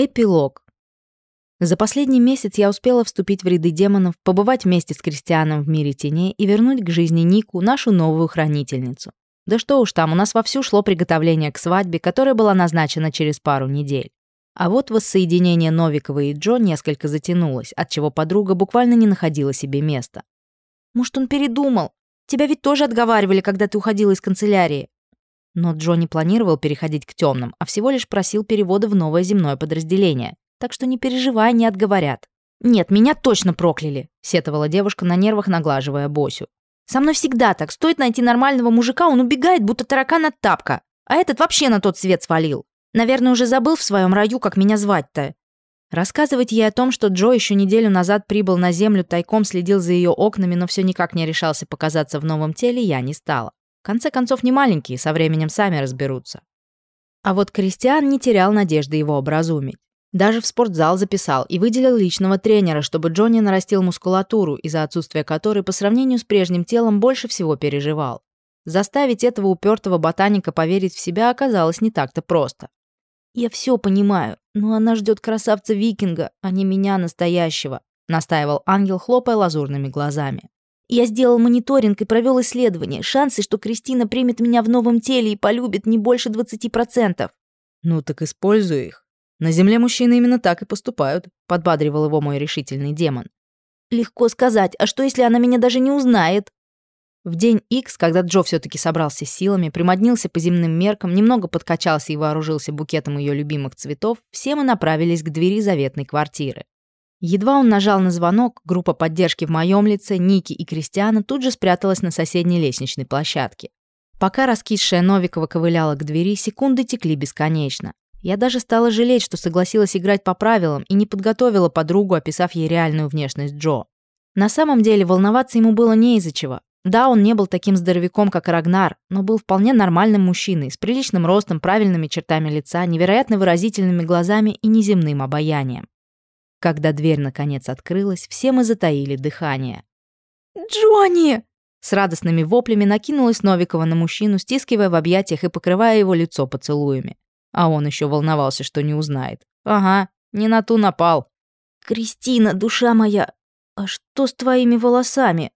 Эпилог. За последний месяц я успела вступить в ряды демонов, побывать вместе с Кристианом в мире теней и вернуть к жизни Нику, нашу новую хранительницу. Да что уж там, у нас вовсю шло приготовление к свадьбе, которая была назначена через пару недель. А вот воссоединение Новикова и Джо несколько затянулось, отчего подруга буквально не находила себе места. «Может, он передумал? Тебя ведь тоже отговаривали, когда ты уходила из канцелярии». Но Джо не планировал переходить к темным, а всего лишь просил перевода в новое земное подразделение. Так что не переживай, не отговорят. «Нет, меня точно прокляли», — сетовала девушка на нервах, наглаживая Босю. «Со мной всегда так. Стоит найти нормального мужика, он убегает, будто таракан от тапка. А этот вообще на тот свет свалил. Наверное, уже забыл в своем раю, как меня звать-то». Рассказывать ей о том, что Джо еще неделю назад прибыл на Землю, тайком следил за ее окнами, но все никак не решался показаться в новом теле, я не стала конце концов, не маленькие, со временем сами разберутся. А вот Кристиан не терял надежды его образумить. Даже в спортзал записал и выделил личного тренера, чтобы Джонни нарастил мускулатуру, из-за отсутствия которой по сравнению с прежним телом больше всего переживал. Заставить этого упертого ботаника поверить в себя оказалось не так-то просто. «Я все понимаю, но она ждет красавца-викинга, а не меня настоящего», настаивал ангел, хлопая лазурными глазами. Я сделал мониторинг и провел исследование. Шансы, что Кристина примет меня в новом теле и полюбит, не больше 20%. Ну так используй их. На Земле мужчины именно так и поступают, подбадривал его мой решительный демон. Легко сказать, а что если она меня даже не узнает? В день X, когда Джо все-таки собрался силами, примоднился по земным меркам, немного подкачался и вооружился букетом ее любимых цветов, все мы направились к двери заветной квартиры. Едва он нажал на звонок, группа поддержки в моем лице, Ники и Кристиана тут же спряталась на соседней лестничной площадке. Пока раскисшая Новикова ковыляла к двери, секунды текли бесконечно. Я даже стала жалеть, что согласилась играть по правилам и не подготовила подругу, описав ей реальную внешность Джо. На самом деле волноваться ему было не из-за чего. Да, он не был таким здоровяком, как Рагнар, но был вполне нормальным мужчиной, с приличным ростом, правильными чертами лица, невероятно выразительными глазами и неземным обаянием. Когда дверь наконец открылась, все мы затаили дыхание. «Джонни!» С радостными воплями накинулась Новикова на мужчину, стискивая в объятиях и покрывая его лицо поцелуями. А он еще волновался, что не узнает. Ага, не на ту напал. «Кристина, душа моя, а что с твоими волосами?»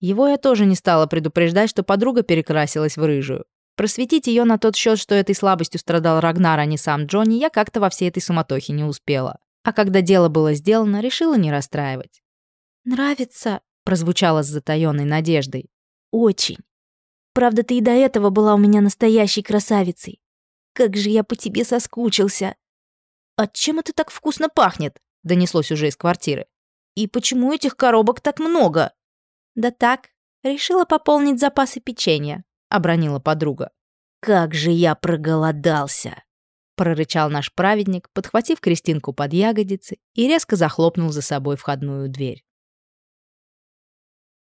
Его я тоже не стала предупреждать, что подруга перекрасилась в рыжую. Просветить ее на тот счет, что этой слабостью страдал Рагнар, а не сам Джонни, я как-то во всей этой суматохе не успела а когда дело было сделано, решила не расстраивать. «Нравится?» — прозвучало с затаённой надеждой. «Очень. Правда, ты и до этого была у меня настоящей красавицей. Как же я по тебе соскучился!» «А чем это так вкусно пахнет?» — донеслось уже из квартиры. «И почему этих коробок так много?» «Да так, решила пополнить запасы печенья», — обронила подруга. «Как же я проголодался!» Прорычал наш праведник, подхватив Кристинку под ягодицы и резко захлопнул за собой входную дверь.